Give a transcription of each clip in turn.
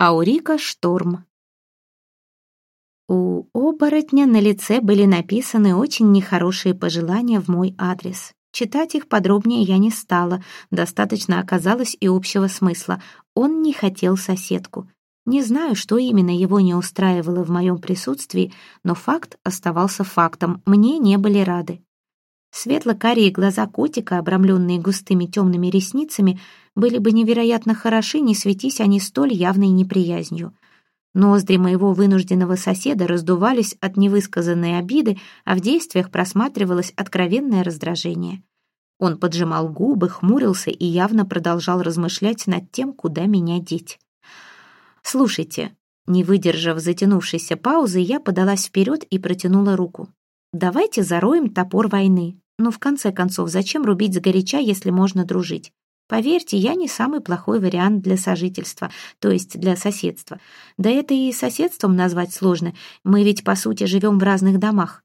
Аурика Шторм. У оборотня на лице были написаны очень нехорошие пожелания в мой адрес. Читать их подробнее я не стала, достаточно оказалось и общего смысла. Он не хотел соседку. Не знаю, что именно его не устраивало в моем присутствии, но факт оставался фактом, мне не были рады. Светло-карие глаза котика, обрамленные густыми темными ресницами, были бы невероятно хороши, не светись они столь явной неприязнью. Ноздри моего вынужденного соседа раздувались от невысказанной обиды, а в действиях просматривалось откровенное раздражение. Он поджимал губы, хмурился и явно продолжал размышлять над тем, куда меня деть. «Слушайте», не выдержав затянувшейся паузы, я подалась вперед и протянула руку. «Давайте зароем топор войны. Но в конце концов, зачем рубить сгоряча, если можно дружить? Поверьте, я не самый плохой вариант для сожительства, то есть для соседства. Да это и соседством назвать сложно, мы ведь, по сути, живем в разных домах.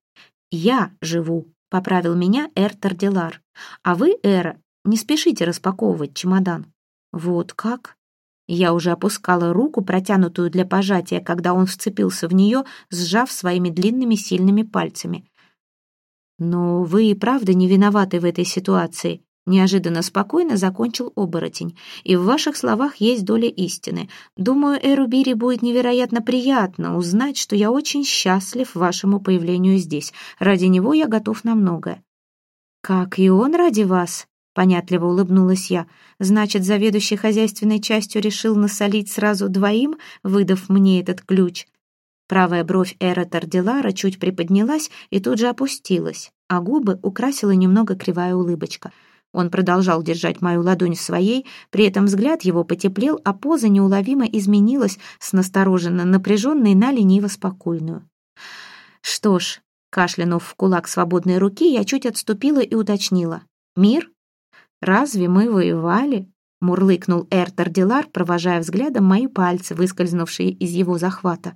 Я живу, поправил меня Эр Тарделар. А вы, Эра, не спешите распаковывать чемодан. Вот как? Я уже опускала руку, протянутую для пожатия, когда он вцепился в нее, сжав своими длинными сильными пальцами. «Но вы и правда не виноваты в этой ситуации», неожиданно спокойно закончил оборотень. «И в ваших словах есть доля истины. Думаю, Эру Бири будет невероятно приятно узнать, что я очень счастлив вашему появлению здесь. Ради него я готов на многое». «Как и он ради вас?» — понятливо улыбнулась я. «Значит, заведующий хозяйственной частью решил насолить сразу двоим, выдав мне этот ключ. Правая бровь Эра Тарделара чуть приподнялась и тут же опустилась, а губы украсила немного кривая улыбочка. Он продолжал держать мою ладонь своей, при этом взгляд его потеплел, а поза неуловимо изменилась с настороженно напряженной на лениво спокойную. «Что ж», — кашлянув в кулак свободной руки, я чуть отступила и уточнила. «Мир? Разве мы воевали?» — мурлыкнул Эр Тарделар, провожая взглядом мои пальцы, выскользнувшие из его захвата.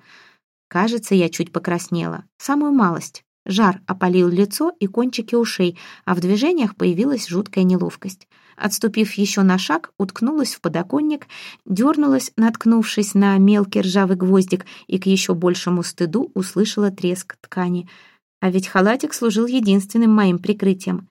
Кажется, я чуть покраснела. Самую малость. Жар опалил лицо и кончики ушей, а в движениях появилась жуткая неловкость. Отступив еще на шаг, уткнулась в подоконник, дернулась, наткнувшись на мелкий ржавый гвоздик, и к еще большему стыду услышала треск ткани. А ведь халатик служил единственным моим прикрытием.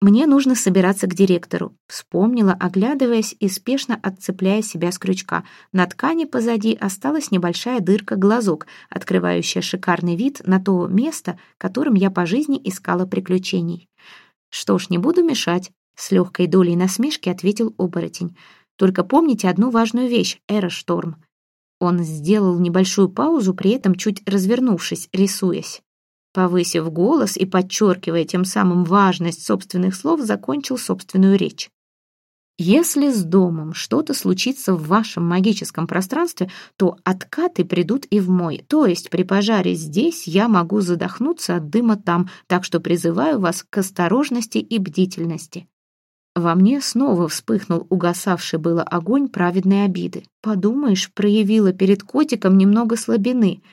Мне нужно собираться к директору. Вспомнила, оглядываясь и спешно отцепляя себя с крючка. На ткани позади осталась небольшая дырка-глазок, открывающая шикарный вид на то место, которым я по жизни искала приключений. «Что ж, не буду мешать», — с легкой долей насмешки ответил оборотень. «Только помните одну важную вещь, Эра Шторм». Он сделал небольшую паузу, при этом чуть развернувшись, рисуясь. Повысив голос и подчеркивая тем самым важность собственных слов, закончил собственную речь. Если с домом что-то случится в вашем магическом пространстве, то откаты придут и в мой. То есть при пожаре здесь я могу задохнуться от дыма там, так что призываю вас к осторожности и бдительности. Во мне снова вспыхнул угасавший было огонь праведной обиды. Подумаешь, проявила перед котиком немного слабины —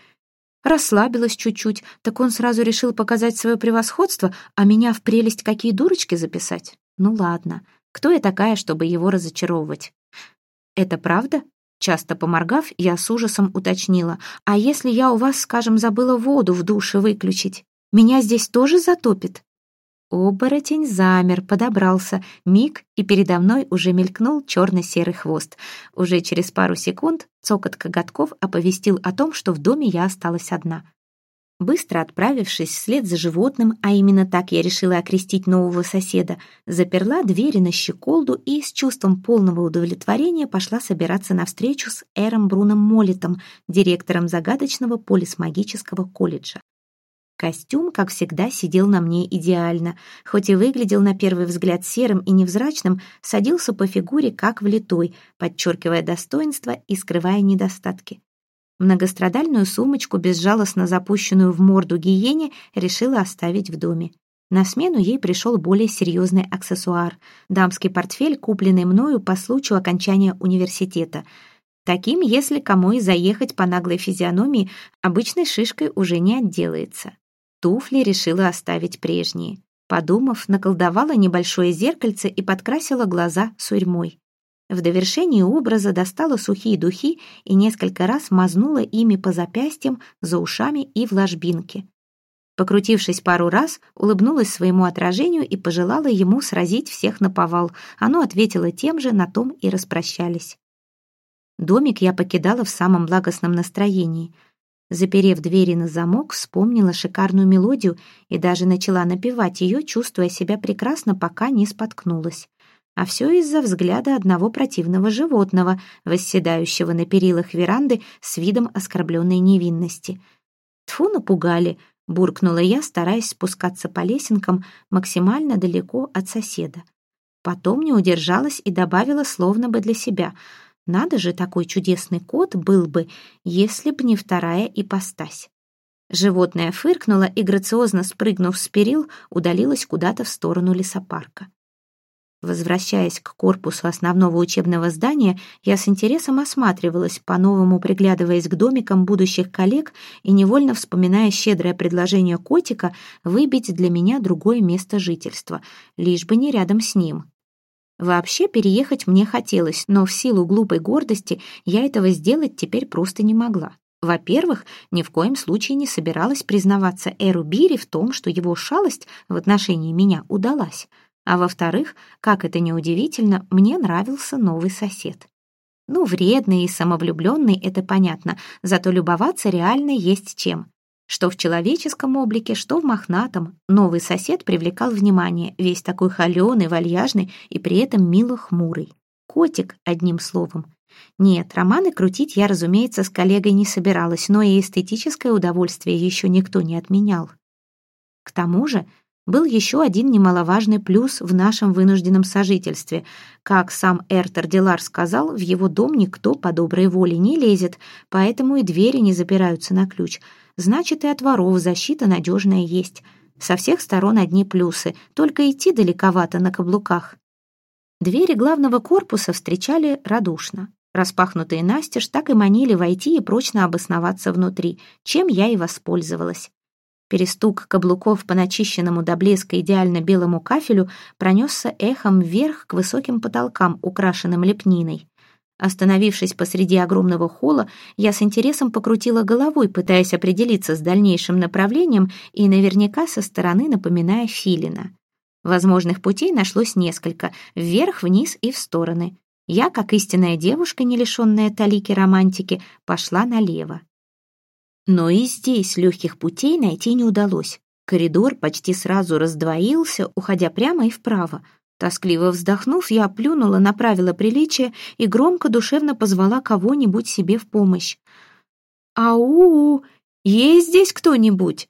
Расслабилась чуть-чуть, так он сразу решил показать свое превосходство, а меня в прелесть какие дурочки записать. Ну ладно, кто я такая, чтобы его разочаровывать? Это правда? Часто поморгав, я с ужасом уточнила. А если я у вас, скажем, забыла воду в душе выключить? Меня здесь тоже затопит? Оборотень замер, подобрался. Миг, и передо мной уже мелькнул черно-серый хвост. Уже через пару секунд цокот коготков оповестил о том, что в доме я осталась одна. Быстро отправившись вслед за животным, а именно так я решила окрестить нового соседа, заперла двери на щеколду и с чувством полного удовлетворения пошла собираться на встречу с Эром Бруном Молитом, директором загадочного полисмагического колледжа. Костюм, как всегда, сидел на мне идеально. Хоть и выглядел на первый взгляд серым и невзрачным, садился по фигуре как влитой, подчеркивая достоинства и скрывая недостатки. Многострадальную сумочку, безжалостно запущенную в морду гиене, решила оставить в доме. На смену ей пришел более серьезный аксессуар — дамский портфель, купленный мною по случаю окончания университета. Таким, если кому и заехать по наглой физиономии, обычной шишкой уже не отделается. Туфли решила оставить прежние. Подумав, наколдовала небольшое зеркальце и подкрасила глаза сурьмой. В довершении образа достала сухие духи и несколько раз мазнула ими по запястьям, за ушами и в ложбинке. Покрутившись пару раз, улыбнулась своему отражению и пожелала ему сразить всех на повал. Оно ответило тем же, на том и распрощались. Домик я покидала в самом благостном настроении. Заперев двери на замок, вспомнила шикарную мелодию и даже начала напевать ее, чувствуя себя прекрасно, пока не споткнулась. А все из-за взгляда одного противного животного, восседающего на перилах веранды с видом оскорбленной невинности. Тфу, напугали, буркнула я, стараясь спускаться по лесенкам максимально далеко от соседа. Потом не удержалась и добавила словно бы для себя — надо же, такой чудесный кот был бы, если б не вторая ипостась. Животное фыркнуло и, грациозно спрыгнув с перил, удалилось куда-то в сторону лесопарка. Возвращаясь к корпусу основного учебного здания, я с интересом осматривалась, по-новому приглядываясь к домикам будущих коллег и невольно вспоминая щедрое предложение котика выбить для меня другое место жительства, лишь бы не рядом с ним. Вообще переехать мне хотелось, но в силу глупой гордости я этого сделать теперь просто не могла. Во-первых, ни в коем случае не собиралась признаваться Эру Бири в том, что его шалость в отношении меня удалась. А во-вторых, как это ни удивительно, мне нравился новый сосед. Ну, вредный и самовлюбленный, это понятно, зато любоваться реально есть чем. Что в человеческом облике, что в мохнатом. Новый сосед привлекал внимание, весь такой холеный, вальяжный и при этом мило хмурый. Котик, одним словом. Нет, романы крутить я, разумеется, с коллегой не собиралась, но и эстетическое удовольствие еще никто не отменял. К тому же был еще один немаловажный плюс в нашем вынужденном сожительстве. Как сам Эртер Дилар сказал, в его дом никто по доброй воле не лезет, поэтому и двери не запираются на ключ — значит и от воров защита надежная есть. Со всех сторон одни плюсы, только идти далековато на каблуках. Двери главного корпуса встречали радушно. Распахнутые настежь так и манили войти и прочно обосноваться внутри, чем я и воспользовалась. Перестук каблуков по начищенному до блеска идеально белому кафелю пронесся эхом вверх к высоким потолкам, украшенным лепниной. Остановившись посреди огромного холла, я с интересом покрутила головой, пытаясь определиться с дальнейшим направлением и наверняка со стороны напоминая филина. Возможных путей нашлось несколько — вверх, вниз и в стороны. Я, как истинная девушка, не лишенная талики романтики, пошла налево. Но и здесь легких путей найти не удалось. Коридор почти сразу раздвоился, уходя прямо и вправо — Тоскливо вздохнув, я плюнула на правила приличия и громко душевно позвала кого-нибудь себе в помощь. «Ау! Есть здесь кто-нибудь?»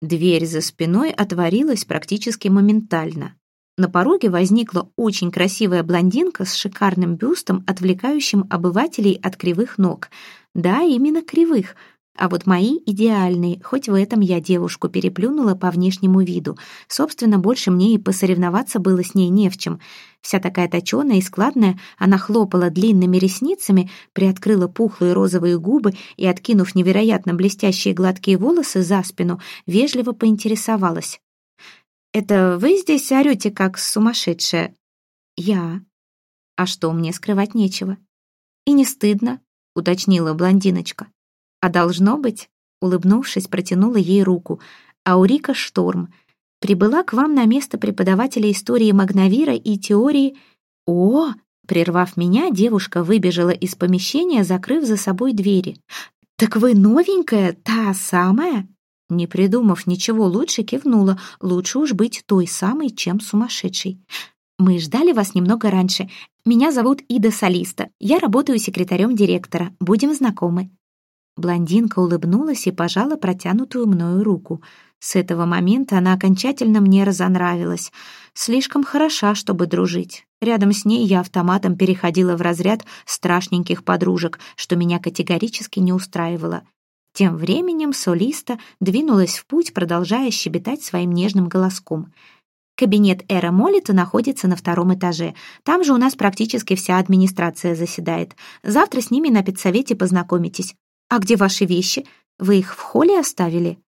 Дверь за спиной отворилась практически моментально. На пороге возникла очень красивая блондинка с шикарным бюстом, отвлекающим обывателей от кривых ног. Да, именно кривых — а вот мои идеальные, хоть в этом я девушку переплюнула по внешнему виду. Собственно, больше мне и посоревноваться было с ней не в чем. Вся такая точеная и складная, она хлопала длинными ресницами, приоткрыла пухлые розовые губы и, откинув невероятно блестящие гладкие волосы за спину, вежливо поинтересовалась. «Это вы здесь орете, как сумасшедшая?» «Я». «А что, мне скрывать нечего?» «И не стыдно», — уточнила блондиночка. А должно быть, улыбнувшись, протянула ей руку. Аурика Шторм прибыла к вам на место преподавателя истории Магнавира и теории... О! Прервав меня, девушка выбежала из помещения, закрыв за собой двери. «Так вы новенькая, та самая?» Не придумав ничего лучше, кивнула. Лучше уж быть той самой, чем сумасшедшей. «Мы ждали вас немного раньше. Меня зовут Ида Солиста. Я работаю секретарем директора. Будем знакомы». Блондинка улыбнулась и пожала протянутую мною руку. С этого момента она окончательно мне разонравилась. Слишком хороша, чтобы дружить. Рядом с ней я автоматом переходила в разряд страшненьких подружек, что меня категорически не устраивало. Тем временем солиста двинулась в путь, продолжая щебетать своим нежным голоском. Кабинет Эра Молита находится на втором этаже. Там же у нас практически вся администрация заседает. Завтра с ними на педсовете познакомитесь. «А где ваши вещи? Вы их в холле оставили?»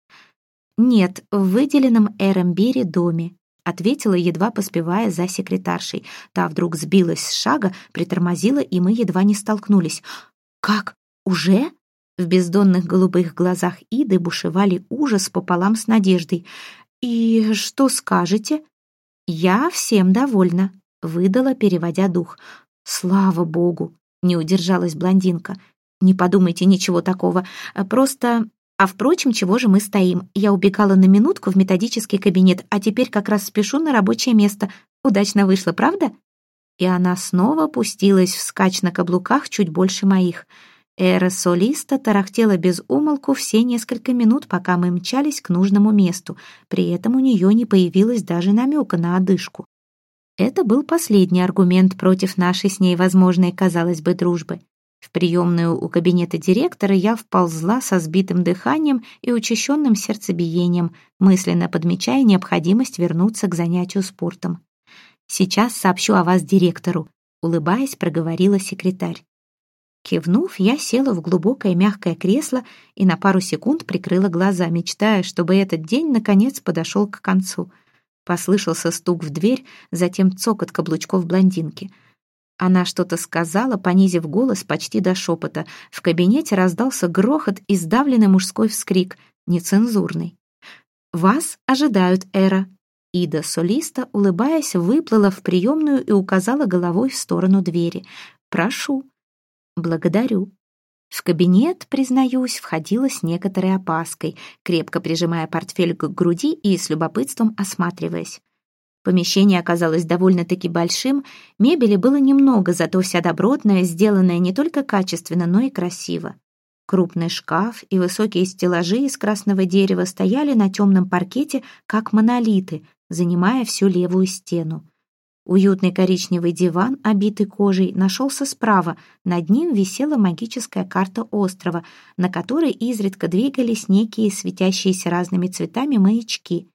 «Нет, в выделенном Эрамбире доме». ответила, едва поспевая за секретаршей. Та вдруг сбилась с шага, притормозила, и мы едва не столкнулись. «Как? Уже?» В бездонных голубых глазах Иды бушевали ужас пополам с надеждой. «И что скажете?» «Я всем довольна», — выдала, переводя дух. «Слава богу!» — не удержалась блондинка. «Не подумайте ничего такого. Просто а впрочем, чего же мы стоим? Я убегала на минутку в методический кабинет, а теперь как раз спешу на рабочее место. Удачно вышло, правда? И она снова пустилась в скач на каблуках чуть больше моих. Эра солиста тарахтела без умолку все несколько минут, пока мы мчались к нужному месту. При этом у нее не появилось даже намека на одышку. Это был последний аргумент против нашей с ней возможной, казалось бы, дружбы. В приемную у кабинета директора я вползла со сбитым дыханием и учащенным сердцебиением, мысленно подмечая необходимость вернуться к занятию спортом. «Сейчас сообщу о вас директору», — улыбаясь, проговорила секретарь. Кивнув, я села в глубокое мягкое кресло и на пару секунд прикрыла глаза, мечтая, чтобы этот день наконец подошел к концу. Послышался стук в дверь, затем цокот каблучков блондинки — она что-то сказала, понизив голос почти до шепота. В кабинете раздался грохот и сдавленный мужской вскрик, нецензурный. «Вас ожидают, Эра». Ида солиста, улыбаясь, выплыла в приемную и указала головой в сторону двери. «Прошу». «Благодарю». В кабинет, признаюсь, входила с некоторой опаской, крепко прижимая портфель к груди и с любопытством осматриваясь. Помещение оказалось довольно-таки большим, мебели было немного, зато вся добротная, сделанная не только качественно, но и красиво. Крупный шкаф и высокие стеллажи из красного дерева стояли на темном паркете, как монолиты, занимая всю левую стену. Уютный коричневый диван, обитый кожей, нашелся справа. Над ним висела магическая карта острова, на которой изредка двигались некие светящиеся разными цветами маячки.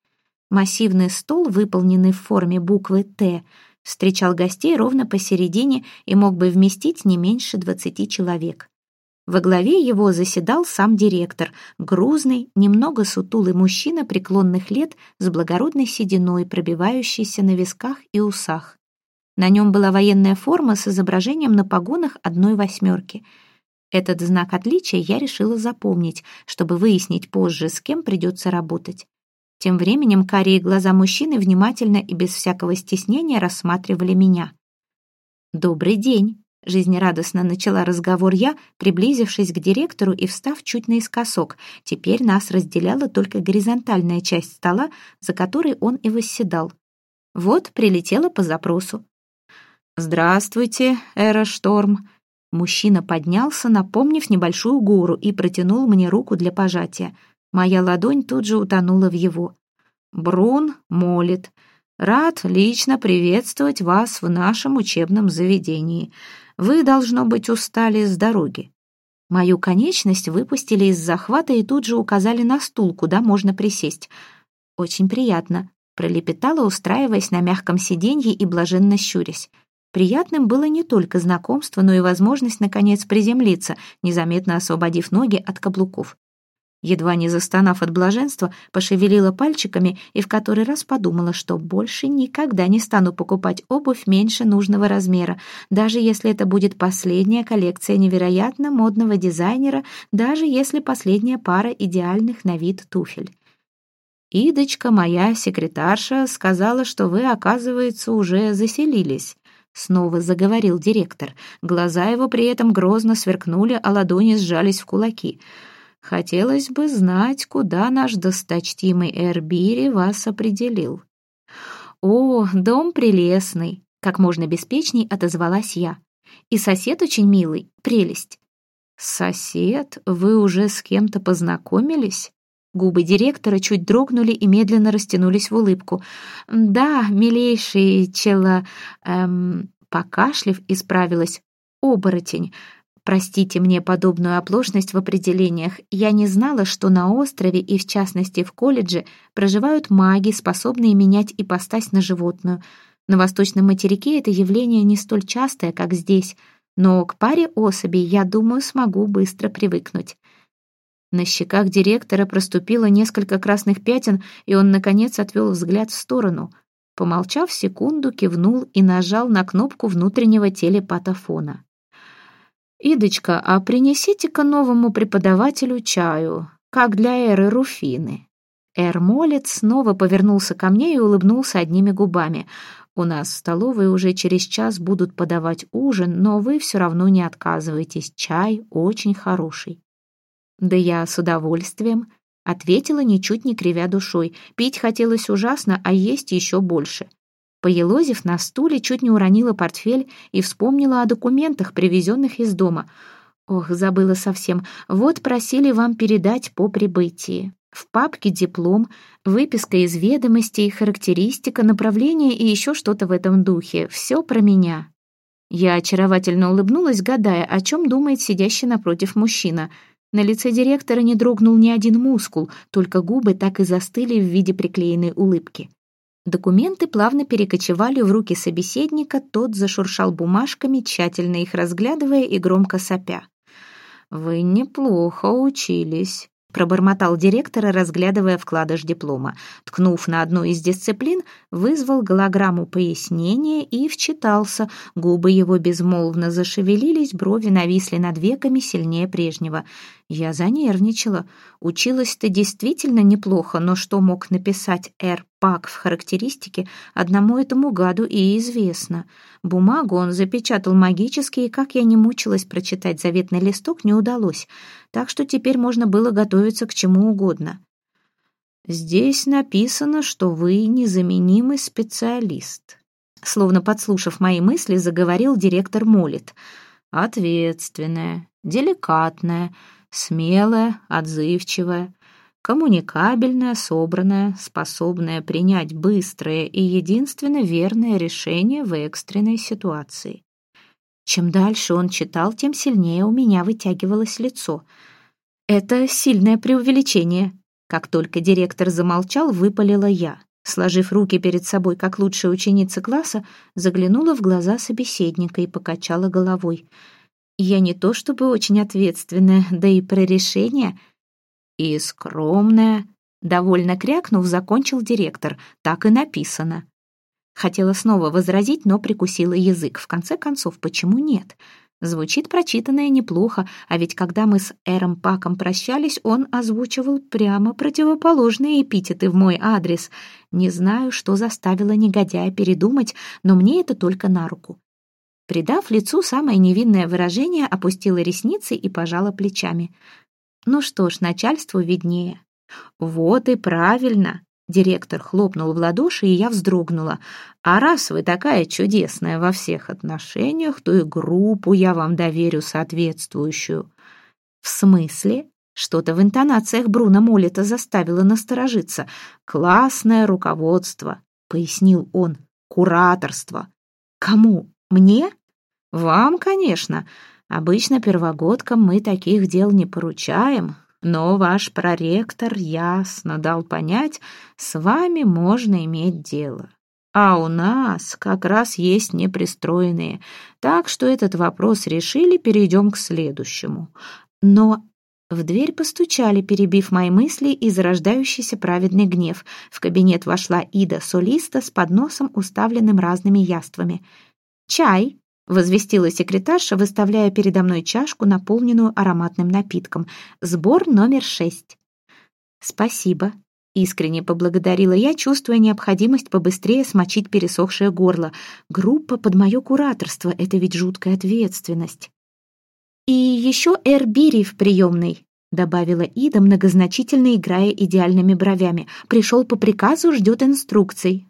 Массивный стол, выполненный в форме буквы «Т», встречал гостей ровно посередине и мог бы вместить не меньше двадцати человек. Во главе его заседал сам директор, грузный, немного сутулый мужчина преклонных лет с благородной сединой, пробивающейся на висках и усах. На нем была военная форма с изображением на погонах одной восьмерки. Этот знак отличия я решила запомнить, чтобы выяснить позже, с кем придется работать. Тем временем карие глаза мужчины внимательно и без всякого стеснения рассматривали меня. «Добрый день», — жизнерадостно начала разговор я, приблизившись к директору и встав чуть наискосок. Теперь нас разделяла только горизонтальная часть стола, за которой он и восседал. Вот прилетела по запросу. «Здравствуйте, Эра Шторм». Мужчина поднялся, напомнив небольшую гору, и протянул мне руку для пожатия — Моя ладонь тут же утонула в его. «Брун молит. Рад лично приветствовать вас в нашем учебном заведении. Вы, должно быть, устали с дороги». Мою конечность выпустили из захвата и тут же указали на стул, куда можно присесть. «Очень приятно», — пролепетала, устраиваясь на мягком сиденье и блаженно щурясь. Приятным было не только знакомство, но и возможность, наконец, приземлиться, незаметно освободив ноги от каблуков. Едва не застонав от блаженства, пошевелила пальчиками и в который раз подумала, что больше никогда не стану покупать обувь меньше нужного размера, даже если это будет последняя коллекция невероятно модного дизайнера, даже если последняя пара идеальных на вид туфель. «Идочка, моя секретарша, сказала, что вы, оказывается, уже заселились», — снова заговорил директор. Глаза его при этом грозно сверкнули, а ладони сжались в кулаки — Хотелось бы знать, куда наш досточтимый Эрбири вас определил. «О, дом прелестный!» — как можно беспечней отозвалась я. «И сосед очень милый, прелесть». «Сосед? Вы уже с кем-то познакомились?» Губы директора чуть дрогнули и медленно растянулись в улыбку. «Да, милейший чело...» эм, Покашлив, исправилась. «Оборотень. Простите мне подобную оплошность в определениях. Я не знала, что на острове и, в частности, в колледже проживают маги, способные менять ипостась на животную. На восточном материке это явление не столь частое, как здесь, но к паре особей, я думаю, смогу быстро привыкнуть. На щеках директора проступило несколько красных пятен, и он, наконец, отвел взгляд в сторону. Помолчав секунду, кивнул и нажал на кнопку внутреннего телепатофона. «Идочка, а принесите-ка новому преподавателю чаю, как для Эры Руфины». Эр Молец снова повернулся ко мне и улыбнулся одними губами. «У нас в столовой уже через час будут подавать ужин, но вы все равно не отказывайтесь, чай очень хороший». «Да я с удовольствием», Ответила, ничуть не кривя душой. Пить хотелось ужасно, а есть еще больше. Поелозив на стуле, чуть не уронила портфель и вспомнила о документах, привезенных из дома. Ох, забыла совсем. Вот просили вам передать по прибытии. В папке диплом, выписка из ведомостей, характеристика, направление и еще что-то в этом духе. Все про меня. Я очаровательно улыбнулась, гадая, о чем думает сидящий напротив мужчина — на лице директора не дрогнул ни один мускул, только губы так и застыли в виде приклеенной улыбки. Документы плавно перекочевали в руки собеседника, тот зашуршал бумажками, тщательно их разглядывая и громко сопя. «Вы неплохо учились», пробормотал директор, разглядывая вкладыш диплома. Ткнув на одну из дисциплин, вызвал голограмму пояснения и вчитался. Губы его безмолвно зашевелились, брови нависли над веками сильнее прежнего. Я занервничала. Училась-то действительно неплохо, но что мог написать Р. Пак в характеристике, одному этому гаду и известно. Бумагу он запечатал магически, и как я не мучилась прочитать заветный листок, не удалось. Так что теперь можно было готовиться к чему угодно. «Здесь написано, что вы незаменимый специалист», словно подслушав мои мысли, заговорил директор Молит. «Ответственная, деликатная, смелая, отзывчивая, коммуникабельная, собранная, способная принять быстрое и единственно верное решение в экстренной ситуации. Чем дальше он читал, тем сильнее у меня вытягивалось лицо. Это сильное преувеличение. Как только директор замолчал, выпалила я. Сложив руки перед собой, как лучшая ученица класса, заглянула в глаза собеседника и покачала головой — я не то чтобы очень ответственная, да и про решение. И скромная. Довольно крякнув, закончил директор. Так и написано. Хотела снова возразить, но прикусила язык. В конце концов, почему нет? Звучит прочитанное неплохо, а ведь когда мы с Эром Паком прощались, он озвучивал прямо противоположные эпитеты в мой адрес. Не знаю, что заставило негодяя передумать, но мне это только на руку. Придав лицу самое невинное выражение, опустила ресницы и пожала плечами. Ну что ж, начальству виднее. Вот и правильно. Директор хлопнул в ладоши, и я вздрогнула. «А раз вы такая чудесная во всех отношениях, то и группу я вам доверю соответствующую». «В смысле?» Что-то в интонациях Бруно Молита заставило насторожиться. «Классное руководство», — пояснил он. «Кураторство». «Кому? Мне?» «Вам, конечно. Обычно первогодкам мы таких дел не поручаем, но ваш проректор ясно дал понять, с вами можно иметь дело. А у нас как раз есть непристроенные, так что этот вопрос решили, перейдем к следующему. Но в дверь постучали, перебив мои мысли и зарождающийся праведный гнев. В кабинет вошла Ида Солиста с подносом, уставленным разными яствами. «Чай!» Возвестила секретарша, выставляя передо мной чашку, наполненную ароматным напитком. Сбор номер шесть. «Спасибо», — искренне поблагодарила я, чувствуя необходимость побыстрее смочить пересохшее горло. «Группа под мое кураторство — это ведь жуткая ответственность». «И еще Эрбири в приемной», — добавила Ида, многозначительно играя идеальными бровями. «Пришел по приказу, ждет инструкций».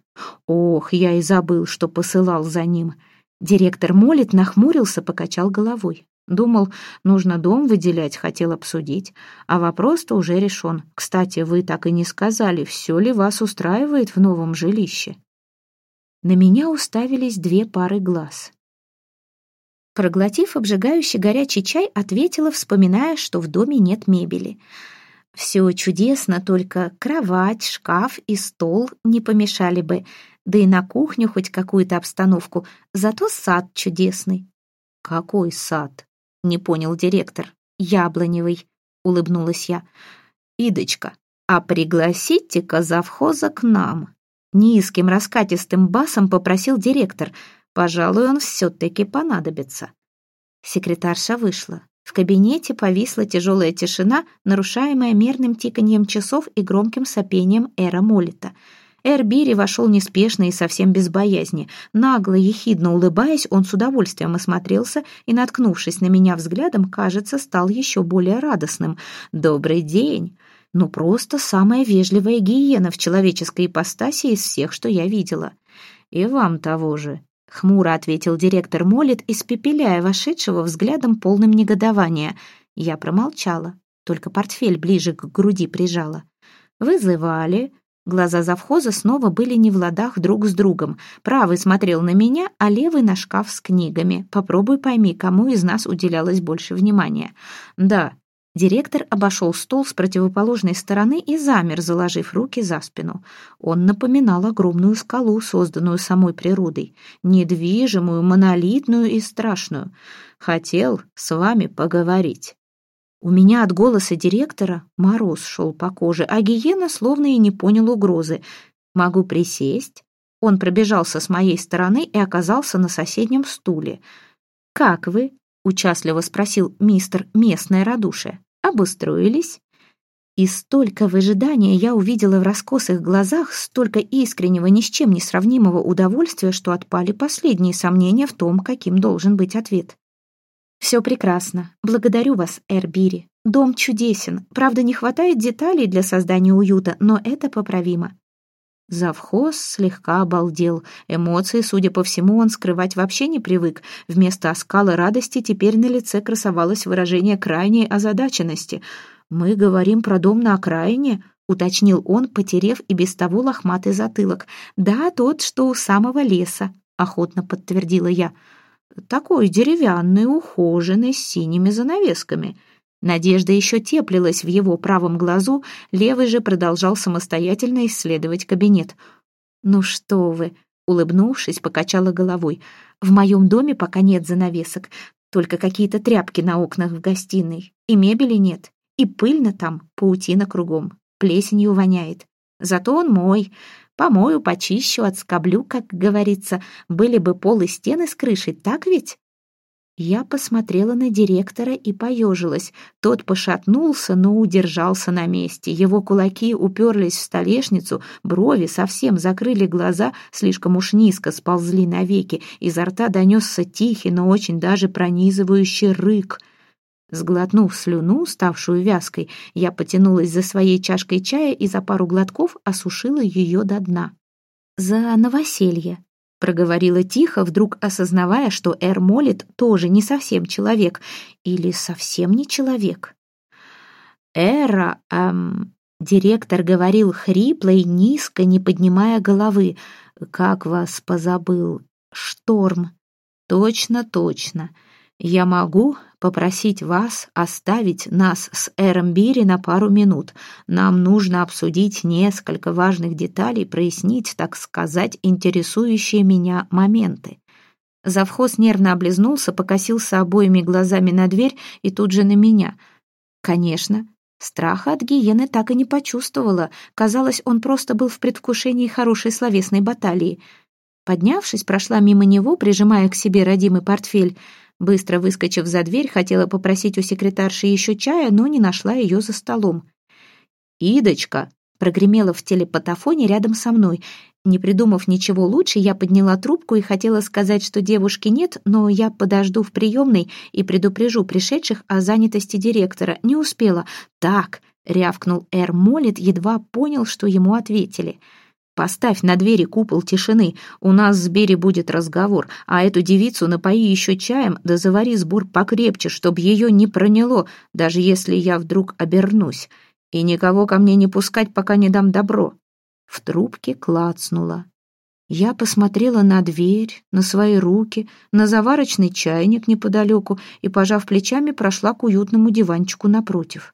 «Ох, я и забыл, что посылал за ним». Директор молит, нахмурился, покачал головой. Думал, нужно дом выделять, хотел обсудить. А вопрос-то уже решен. Кстати, вы так и не сказали, все ли вас устраивает в новом жилище. На меня уставились две пары глаз. Проглотив обжигающий горячий чай, ответила, вспоминая, что в доме нет мебели. Все чудесно, только кровать, шкаф и стол не помешали бы да и на кухню хоть какую-то обстановку, зато сад чудесный». «Какой сад?» — не понял директор. «Яблоневый», — улыбнулась я. «Идочка, а пригласите-ка завхоза к нам. Низким раскатистым басом попросил директор. Пожалуй, он все-таки понадобится. Секретарша вышла. В кабинете повисла тяжелая тишина, нарушаемая мерным тиканьем часов и громким сопением Эра Молита. Эрбири вошел неспешно и совсем без боязни. Нагло, ехидно улыбаясь, он с удовольствием осмотрелся и, наткнувшись на меня взглядом, кажется, стал еще более радостным. «Добрый день!» Ну, просто самая вежливая гиена в человеческой ипостаси из всех, что я видела. «И вам того же», — хмуро ответил директор Молит, испепеляя вошедшего взглядом полным негодования. Я промолчала, только портфель ближе к груди прижала. «Вызывали». Глаза завхоза снова были не в ладах друг с другом. Правый смотрел на меня, а левый на шкаф с книгами. Попробуй пойми, кому из нас уделялось больше внимания. «Да», Директор обошел стол с противоположной стороны и замер, заложив руки за спину. Он напоминал огромную скалу, созданную самой природой, недвижимую, монолитную и страшную. Хотел с вами поговорить. У меня от голоса директора мороз шел по коже, а гиена словно и не понял угрозы. «Могу присесть?» Он пробежался с моей стороны и оказался на соседнем стуле. «Как вы?» — участливо спросил мистер местное радушие. «Обустроились?» И столько выжидания я увидела в раскосых глазах, столько искреннего, ни с чем не сравнимого удовольствия, что отпали последние сомнения в том, каким должен быть ответ. «Все прекрасно. Благодарю вас, Эрбири. Дом чудесен. Правда, не хватает деталей для создания уюта, но это поправимо. Завхоз слегка обалдел. Эмоции, судя по всему, он скрывать вообще не привык. Вместо оскала радости теперь на лице красовалось выражение крайней озадаченности. «Мы говорим про дом на окраине?» — уточнил он, потерев и без того лохматый затылок. «Да, тот, что у самого леса», — охотно подтвердила я. «Такой деревянный, ухоженный, с синими занавесками». Надежда еще теплилась в его правом глазу, левый же продолжал самостоятельно исследовать кабинет. «Ну что вы!» — улыбнувшись, покачала головой. «В моем доме пока нет занавесок, только какие-то тряпки на окнах в гостиной, и мебели нет, и пыльно там, паутина кругом, плесенью воняет. Зато он мой, помою, почищу, отскоблю, как говорится, были бы пол и стены с крышей, так ведь?» Я посмотрела на директора и поежилась. Тот пошатнулся, но удержался на месте. Его кулаки уперлись в столешницу, брови совсем закрыли глаза, слишком уж низко сползли навеки. Изо рта донесся тихий, но очень даже пронизывающий рык. Сглотнув слюну, ставшую вязкой, я потянулась за своей чашкой чая и за пару глотков осушила ее до дна. «За новоселье», проговорила тихо, вдруг осознавая, что Эр Молит тоже не совсем человек. Или совсем не человек. «Эра, эм...» Директор говорил хрипло и низко, не поднимая головы. «Как вас позабыл? Шторм!» «Точно, точно. Я могу попросить вас оставить нас с Эром на пару минут. Нам нужно обсудить несколько важных деталей, прояснить, так сказать, интересующие меня моменты». Завхоз нервно облизнулся, покосился обоими глазами на дверь и тут же на меня. «Конечно». Страха от гиены так и не почувствовала. Казалось, он просто был в предвкушении хорошей словесной баталии. Поднявшись, прошла мимо него, прижимая к себе родимый портфель. Быстро выскочив за дверь, хотела попросить у секретарши еще чая, но не нашла ее за столом. «Идочка!» — прогремела в телепатофоне рядом со мной. Не придумав ничего лучше, я подняла трубку и хотела сказать, что девушки нет, но я подожду в приемной и предупрежу пришедших о занятости директора. Не успела. «Так!» — рявкнул Эр Молит, едва понял, что ему ответили — Поставь на двери купол тишины, у нас с Бери будет разговор, а эту девицу напои еще чаем, да завари сбор покрепче, чтоб ее не проняло, даже если я вдруг обернусь. И никого ко мне не пускать, пока не дам добро». В трубке клацнуло. Я посмотрела на дверь, на свои руки, на заварочный чайник неподалеку и, пожав плечами, прошла к уютному диванчику напротив.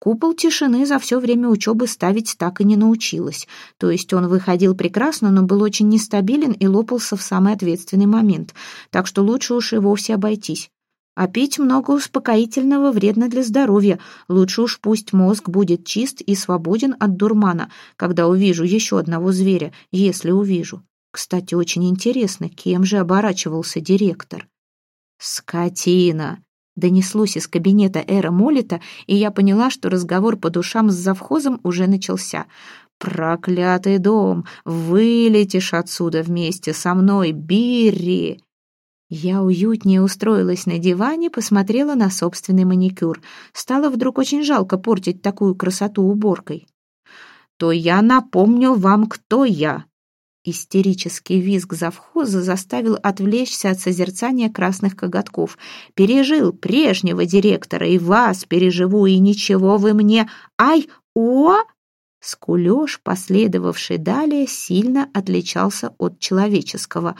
Купол тишины за все время учебы ставить так и не научилась. То есть он выходил прекрасно, но был очень нестабилен и лопался в самый ответственный момент. Так что лучше уж и вовсе обойтись. А пить много успокоительного вредно для здоровья. Лучше уж пусть мозг будет чист и свободен от дурмана, когда увижу еще одного зверя, если увижу. Кстати, очень интересно, кем же оборачивался директор? «Скотина!» Донеслось из кабинета Эра Молита, и я поняла, что разговор по душам с завхозом уже начался. «Проклятый дом! Вылетишь отсюда вместе со мной, Бирри!» Я уютнее устроилась на диване, посмотрела на собственный маникюр. Стало вдруг очень жалко портить такую красоту уборкой. «То я напомню вам, кто я!» Истерический визг завхоза заставил отвлечься от созерцания красных коготков. «Пережил прежнего директора, и вас переживу, и ничего вы мне... Ай! О!» Скулёж, последовавший далее, сильно отличался от человеческого.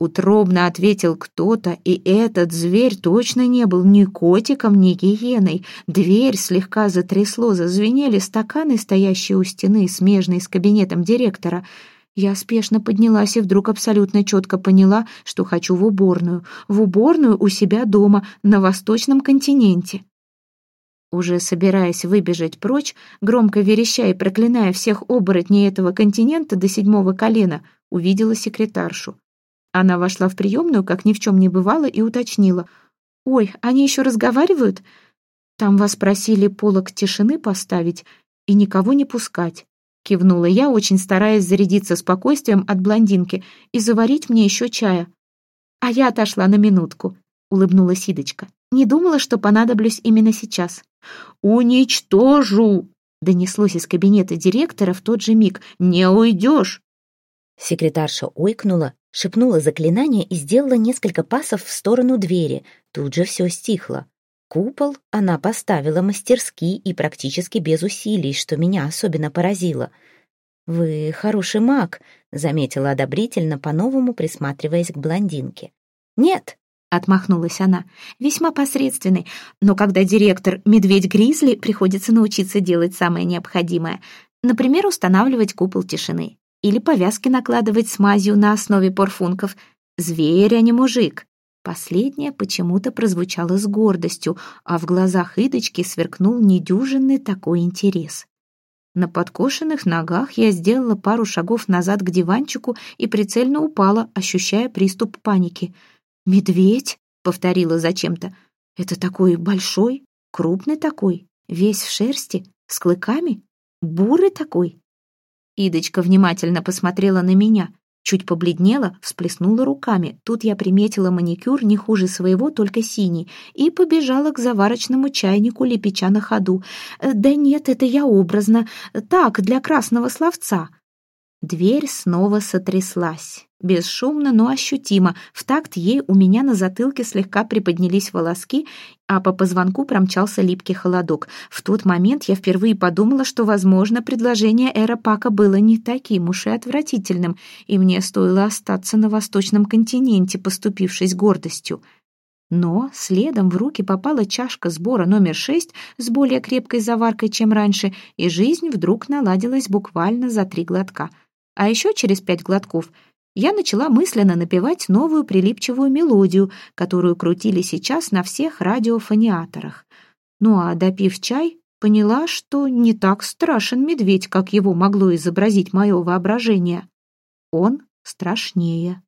Утробно ответил кто-то, и этот зверь точно не был ни котиком, ни гиеной. Дверь слегка затрясло, зазвенели стаканы, стоящие у стены, смежные с кабинетом директора. Я спешно поднялась и вдруг абсолютно четко поняла, что хочу в уборную. В уборную у себя дома, на восточном континенте. Уже собираясь выбежать прочь, громко вереща и проклиная всех оборотней этого континента до седьмого колена, увидела секретаршу. Она вошла в приемную, как ни в чем не бывало, и уточнила. «Ой, они еще разговаривают? Там вас просили полок тишины поставить и никого не пускать». Кивнула я, очень стараясь зарядиться спокойствием от блондинки и заварить мне еще чая. А я отошла на минутку, улыбнулась Сидочка. Не думала, что понадоблюсь именно сейчас. «Уничтожу!» донеслось из кабинета директора в тот же миг. «Не уйдешь!» Секретарша ойкнула, шепнула заклинание и сделала несколько пасов в сторону двери. Тут же все стихло. Купол она поставила мастерски и практически без усилий, что меня особенно поразило. «Вы хороший маг», — заметила одобрительно, по-новому присматриваясь к блондинке. «Нет», — отмахнулась она, — «весьма посредственный, но когда директор медведь-гризли, приходится научиться делать самое необходимое, например, устанавливать купол тишины или повязки накладывать с мазью на основе порфунков. Зверь, а не мужик. Последнее почему-то прозвучало с гордостью, а в глазах Идочки сверкнул недюжинный такой интерес. На подкошенных ногах я сделала пару шагов назад к диванчику и прицельно упала, ощущая приступ паники. «Медведь?» — повторила зачем-то. «Это такой большой, крупный такой, весь в шерсти, с клыками, бурый такой». Идочка внимательно посмотрела на меня, чуть побледнела, всплеснула руками. Тут я приметила маникюр не хуже своего, только синий, и побежала к заварочному чайнику, лепеча на ходу. «Э, «Да нет, это я образно. Так, для красного словца». Дверь снова сотряслась. Бесшумно, но ощутимо. В такт ей у меня на затылке слегка приподнялись волоски, а по позвонку промчался липкий холодок. В тот момент я впервые подумала, что, возможно, предложение Эра Пака было не таким уж и отвратительным, и мне стоило остаться на восточном континенте, поступившись гордостью. Но следом в руки попала чашка сбора номер шесть с более крепкой заваркой, чем раньше, и жизнь вдруг наладилась буквально за три глотка — а еще через пять глотков я начала мысленно напевать новую прилипчивую мелодию, которую крутили сейчас на всех радиофониаторах. Ну а допив чай, поняла, что не так страшен медведь, как его могло изобразить мое воображение. Он страшнее.